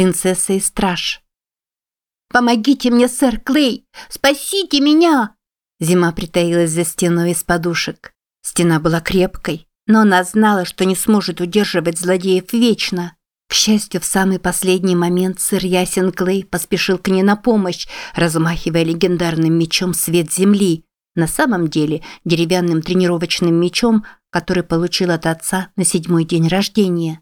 принцесса и страж. «Помогите мне, сэр Клей! Спасите меня!» Зима притаилась за стеной из подушек. Стена была крепкой, но она знала, что не сможет удерживать злодеев вечно. К счастью, в самый последний момент сэр Ясен Клей поспешил к ней на помощь, размахивая легендарным мечом «Свет земли», на самом деле деревянным тренировочным мечом, который получил от отца на седьмой день рождения.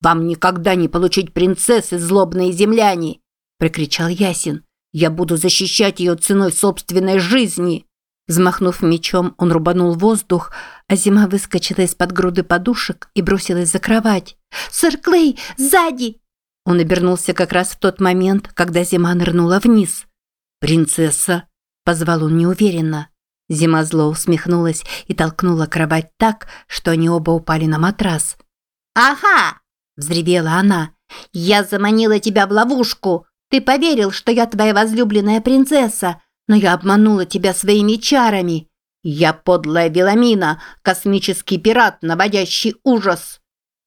«Вам никогда не получить принцессы, злобные земляне!» – прокричал Ясин. «Я буду защищать ее ценой собственной жизни!» Взмахнув мечом, он рубанул воздух, а зима выскочила из-под груды подушек и бросилась за кровать. «Сэр Клей, сзади!» Он обернулся как раз в тот момент, когда зима нырнула вниз. «Принцесса!» – позвал он неуверенно. Зима зло усмехнулась и толкнула кровать так, что они оба упали на матрас. «Ага!» Взревела она. «Я заманила тебя в ловушку. Ты поверил, что я твоя возлюбленная принцесса, но я обманула тебя своими чарами. Я подлая Веламина, космический пират, наводящий ужас».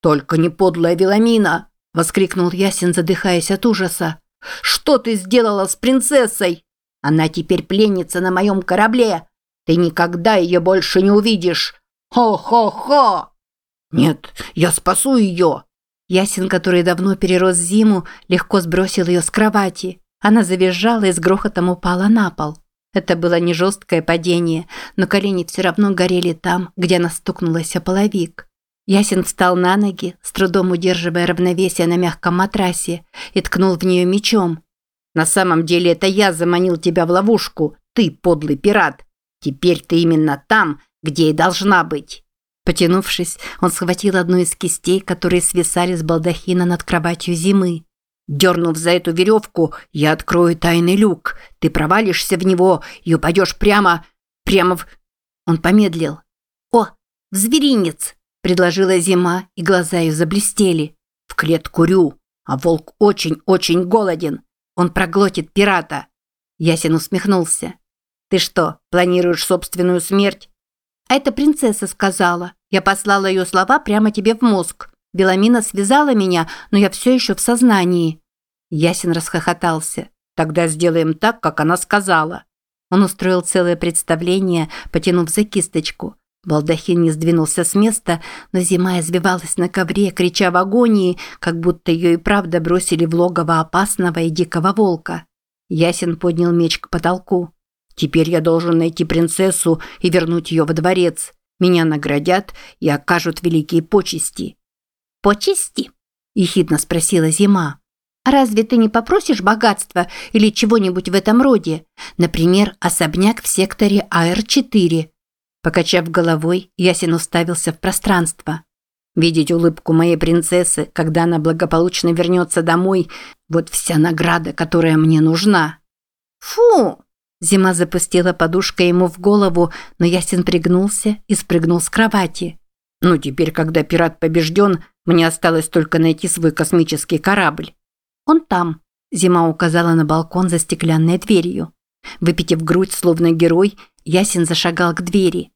«Только не подлая Веламина!» – воскликнул Ясен, задыхаясь от ужаса. «Что ты сделала с принцессой? Она теперь пленница на моем корабле. Ты никогда ее больше не увидишь. Хо-хо-хо!» «Нет, я спасу ее!» Ясен, который давно перерос зиму, легко сбросил ее с кровати. Она завизжала и с грохотом упала на пол. Это было не жесткое падение, но колени все равно горели там, где она стукнулась о половик. Ясен встал на ноги, с трудом удерживая равновесие на мягком матрасе, и ткнул в нее мечом. «На самом деле это я заманил тебя в ловушку, ты подлый пират. Теперь ты именно там, где и должна быть». Потянувшись, он схватил одну из кистей, которые свисали с балдахина над кроватью зимы. Дернув за эту веревку, я открою тайный люк. Ты провалишься в него и упадешь прямо... прямо в... Он помедлил. «О, в зверинец!» – предложила зима, и глаза ее заблестели. «В клетку Рю, а волк очень-очень голоден. Он проглотит пирата». Ясен усмехнулся. «Ты что, планируешь собственную смерть?» «А это принцесса сказала. Я послала ее слова прямо тебе в мозг. Беламина связала меня, но я все еще в сознании». Ясен расхохотался. «Тогда сделаем так, как она сказала». Он устроил целое представление, потянув за кисточку. Балдахин не сдвинулся с места, но зима извивалась на ковре, крича в агонии, как будто ее и правда бросили в логово опасного и дикого волка. Ясен поднял меч к потолку. «Теперь я должен найти принцессу и вернуть ее во дворец. Меня наградят и окажут великие почести». «Почести?» – ехидно спросила Зима. «А разве ты не попросишь богатства или чего-нибудь в этом роде? Например, особняк в секторе АР-4?» Покачав головой, Ясин уставился в пространство. Видеть улыбку моей принцессы, когда она благополучно вернется домой, вот вся награда, которая мне нужна. Фу! Зима запустила подушкой ему в голову, но Ясен пригнулся и спрыгнул с кровати. «Ну, теперь, когда пират побежден, мне осталось только найти свой космический корабль». «Он там», – Зима указала на балкон за стеклянной дверью. Выпитив грудь, словно герой, Ясен зашагал к двери.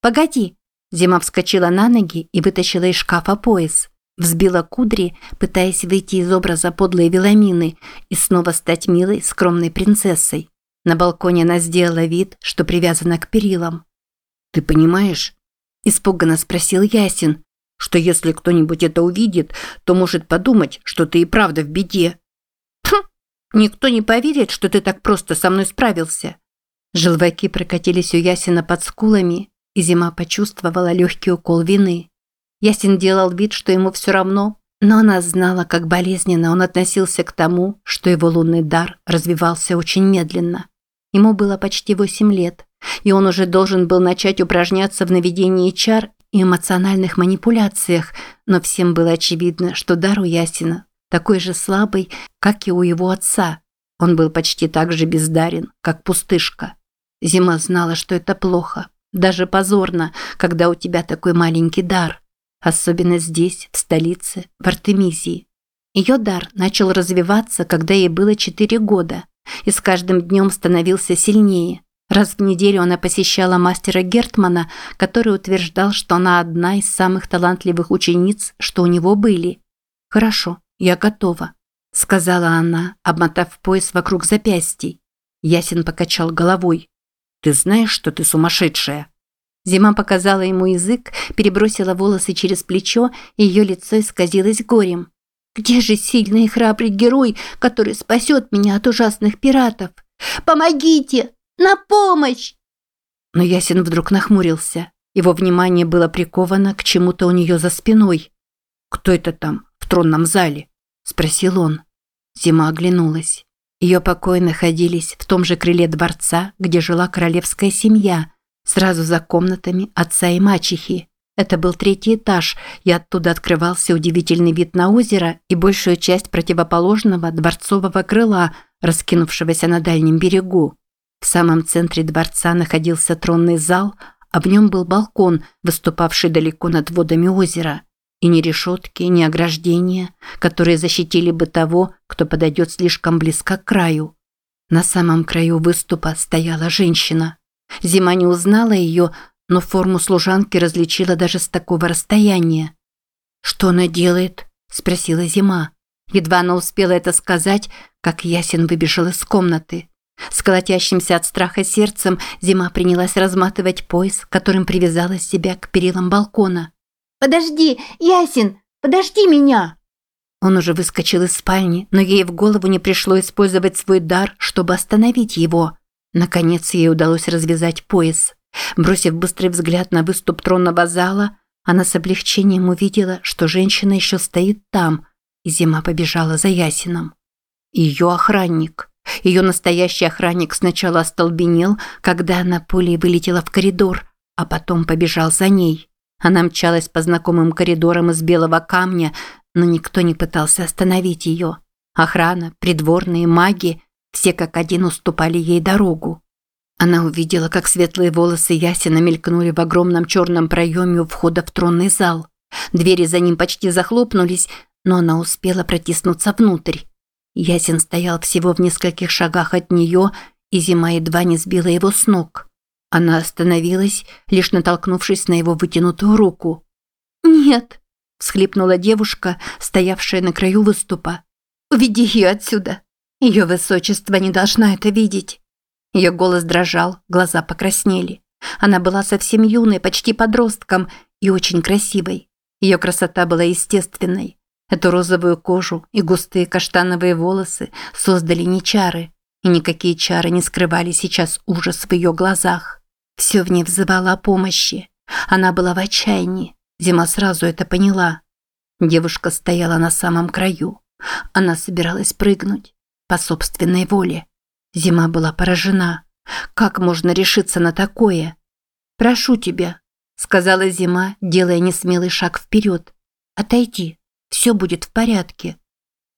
«Погоди!» Зима вскочила на ноги и вытащила из шкафа пояс. Взбила кудри, пытаясь выйти из образа подлой Веламины и снова стать милой, скромной принцессой. На балконе она сделала вид, что привязана к перилам. «Ты понимаешь?» – испуганно спросил Ясин, что если кто-нибудь это увидит, то может подумать, что ты и правда в беде. «Хм, никто не поверит, что ты так просто со мной справился». Желваки прокатились у Ясина под скулами, и Зима почувствовала легкий укол вины. Ясин делал вид, что ему все равно, но она знала, как болезненно он относился к тому, что его лунный дар развивался очень медленно. Ему было почти 8 лет, и он уже должен был начать упражняться в наведении чар и эмоциональных манипуляциях, но всем было очевидно, что дар у Ясина такой же слабый, как и у его отца. Он был почти так же бездарен, как пустышка. Зима знала, что это плохо, даже позорно, когда у тебя такой маленький дар, особенно здесь, в столице, в Артемизии. Ее дар начал развиваться, когда ей было 4 года – и с каждым днем становился сильнее. Раз в неделю она посещала мастера Гертмана, который утверждал, что она одна из самых талантливых учениц, что у него были. «Хорошо, я готова», – сказала она, обмотав пояс вокруг запястий. Ясен покачал головой. «Ты знаешь, что ты сумасшедшая?» Зима показала ему язык, перебросила волосы через плечо, и ее лицо исказилось горем. «Где же сильный и храбрый герой, который спасет меня от ужасных пиратов? Помогите! На помощь!» Но Ясен вдруг нахмурился. Его внимание было приковано к чему-то у нее за спиной. «Кто это там, в тронном зале?» – спросил он. Зима оглянулась. Ее покои находились в том же крыле дворца, где жила королевская семья, сразу за комнатами отца и мачехи. Это был третий этаж, и оттуда открывался удивительный вид на озеро и большую часть противоположного дворцового крыла, раскинувшегося на дальнем берегу. В самом центре дворца находился тронный зал, а в нем был балкон, выступавший далеко над водами озера. И ни решетки, ни ограждения, которые защитили бы того, кто подойдет слишком близко к краю. На самом краю выступа стояла женщина. Зима не узнала ее, но форму служанки различила даже с такого расстояния. «Что она делает?» – спросила Зима. Едва она успела это сказать, как Ясен выбежал из комнаты. С колотящимся от страха сердцем Зима принялась разматывать пояс, которым привязала себя к перилам балкона. «Подожди, Ясен, подожди меня!» Он уже выскочил из спальни, но ей в голову не пришло использовать свой дар, чтобы остановить его. Наконец ей удалось развязать пояс. Бросив быстрый взгляд на выступ тронного зала, она с облегчением увидела, что женщина еще стоит там, и зима побежала за Ясином. Ее охранник. Ее настоящий охранник сначала остолбенел, когда она пулей вылетела в коридор, а потом побежал за ней. Она мчалась по знакомым коридорам из белого камня, но никто не пытался остановить ее. Охрана, придворные, маги – все как один уступали ей дорогу. Она увидела, как светлые волосы Ясина мелькнули в огромном черном проеме у входа в тронный зал. Двери за ним почти захлопнулись, но она успела протиснуться внутрь. Ясин стоял всего в нескольких шагах от нее, и зима едва не сбила его с ног. Она остановилась, лишь натолкнувшись на его вытянутую руку. «Нет», – всхлипнула девушка, стоявшая на краю выступа. «Уведи ее отсюда. Ее высочество не должна это видеть». Ее голос дрожал, глаза покраснели. Она была совсем юной, почти подростком и очень красивой. Ее красота была естественной. Эту розовую кожу и густые каштановые волосы создали не чары, и никакие чары не скрывали сейчас ужас в ее глазах. Все в ней взывало о помощи. Она была в отчаянии. Зима сразу это поняла. Девушка стояла на самом краю. Она собиралась прыгнуть по собственной воле. Зима была поражена. Как можно решиться на такое? «Прошу тебя», – сказала Зима, делая несмелый шаг вперед. «Отойди, все будет в порядке».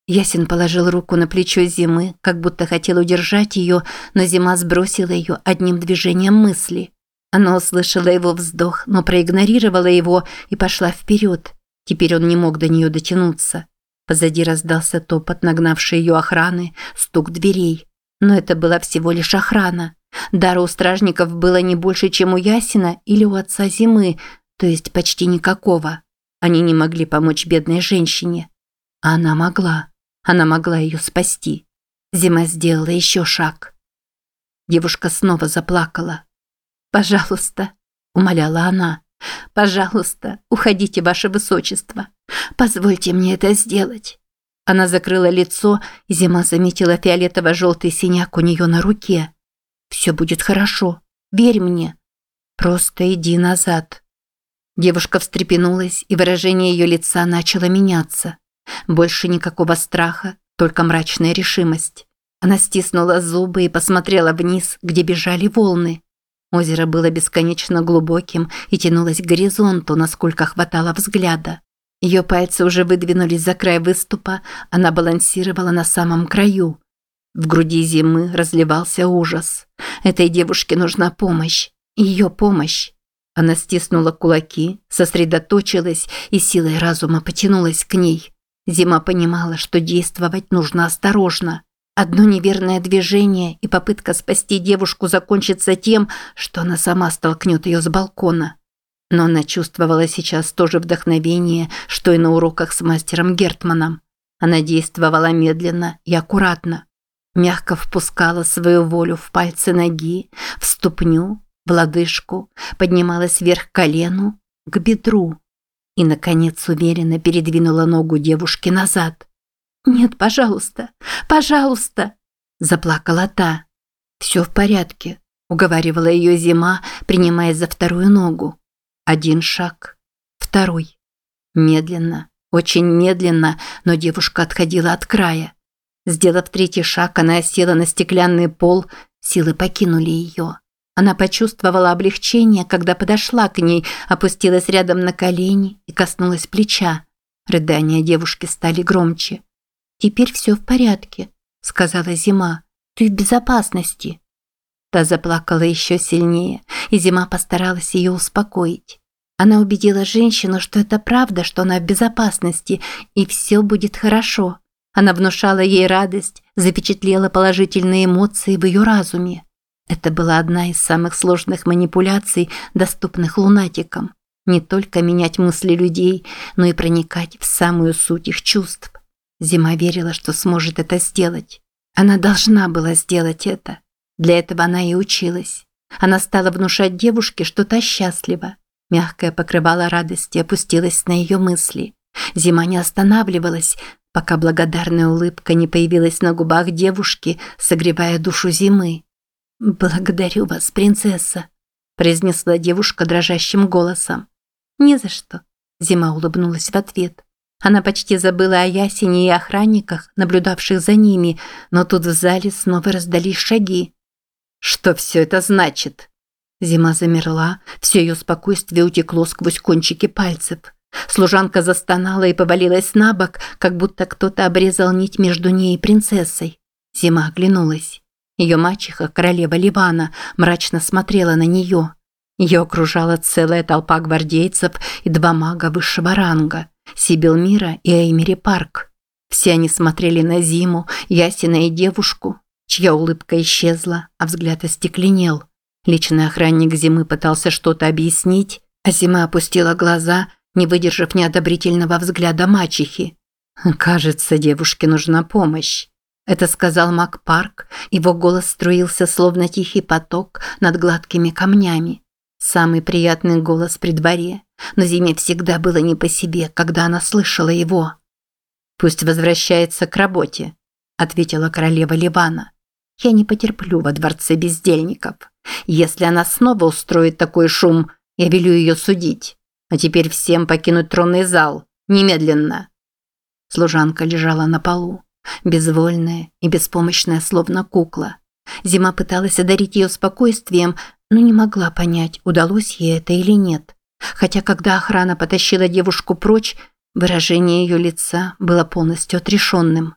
Ясен положил руку на плечо Зимы, как будто хотел удержать ее, но Зима сбросила ее одним движением мысли. Она услышала его вздох, но проигнорировала его и пошла вперед. Теперь он не мог до нее дотянуться. Позади раздался топот нагнавшей ее охраны, стук дверей. Но это была всего лишь охрана. Дара у стражников было не больше, чем у Ясина или у отца Зимы, то есть почти никакого. Они не могли помочь бедной женщине. А она могла. Она могла ее спасти. Зима сделала еще шаг. Девушка снова заплакала. «Пожалуйста», – умоляла она, – «пожалуйста, уходите, ваше высочество. Позвольте мне это сделать». Она закрыла лицо, и Зима заметила фиолетово-желтый синяк у нее на руке. «Все будет хорошо. Верь мне. Просто иди назад». Девушка встрепенулась, и выражение ее лица начало меняться. Больше никакого страха, только мрачная решимость. Она стиснула зубы и посмотрела вниз, где бежали волны. Озеро было бесконечно глубоким и тянулось к горизонту, насколько хватало взгляда. Ее пальцы уже выдвинулись за край выступа, она балансировала на самом краю. В груди зимы разливался ужас. Этой девушке нужна помощь. Ее помощь. Она стиснула кулаки, сосредоточилась и силой разума потянулась к ней. Зима понимала, что действовать нужно осторожно. Одно неверное движение и попытка спасти девушку закончится тем, что она сама столкнет ее с балкона. Но она чувствовала сейчас то же вдохновение, что и на уроках с мастером Гертманом. Она действовала медленно и аккуратно. Мягко впускала свою волю в пальцы ноги, в ступню, в лодыжку, поднималась вверх к колену, к бедру и, наконец, уверенно передвинула ногу девушки назад. «Нет, пожалуйста, пожалуйста!» – заплакала та. «Все в порядке», – уговаривала ее зима, принимаясь за вторую ногу. Один шаг, второй. Медленно, очень медленно, но девушка отходила от края. Сделав третий шаг, она села на стеклянный пол, силы покинули ее. Она почувствовала облегчение, когда подошла к ней, опустилась рядом на колени и коснулась плеча. Рыдания девушки стали громче. «Теперь все в порядке», – сказала Зима. «Ты в безопасности». Та заплакала еще сильнее, и Зима постаралась ее успокоить. Она убедила женщину, что это правда, что она в безопасности, и все будет хорошо. Она внушала ей радость, запечатлела положительные эмоции в ее разуме. Это была одна из самых сложных манипуляций, доступных лунатикам. Не только менять мысли людей, но и проникать в самую суть их чувств. Зима верила, что сможет это сделать. Она должна была сделать это. Для этого она и училась. Она стала внушать девушке, что та счастлива, Мягкое покрывало радости опустилось на ее мысли. Зима не останавливалась, пока благодарная улыбка не появилась на губах девушки, согревая душу зимы. «Благодарю вас, принцесса», – произнесла девушка дрожащим голосом. «Не за что», – Зима улыбнулась в ответ. Она почти забыла о ясене и охранниках, наблюдавших за ними, но тут в зале снова раздались шаги. «Что все это значит?» Зима замерла, все ее спокойствие утекло сквозь кончики пальцев. Служанка застонала и повалилась на бок, как будто кто-то обрезал нить между ней и принцессой. Зима оглянулась. Ее мачеха, королева Ливана, мрачно смотрела на нее. Ее окружала целая толпа гвардейцев и два мага высшего ранга – Сибил Мира и Эймери Парк. Все они смотрели на Зиму, Ясина и девушку, чья улыбка исчезла, а взгляд остекленел. Личный охранник Зимы пытался что-то объяснить, а Зима опустила глаза, не выдержав неодобрительного взгляда мачехи. «Кажется, девушке нужна помощь», – это сказал Мак Парк, его голос струился словно тихий поток над гладкими камнями. Самый приятный голос при дворе, но Зиме всегда было не по себе, когда она слышала его. «Пусть возвращается к работе», – ответила королева Ливана. «Я не потерплю во дворце бездельников». Если она снова устроит такой шум, я велю ее судить. А теперь всем покинуть тронный зал. Немедленно. Служанка лежала на полу, безвольная и беспомощная, словно кукла. Зима пыталась одарить ее спокойствием, но не могла понять, удалось ей это или нет. Хотя когда охрана потащила девушку прочь, выражение ее лица было полностью отрешенным.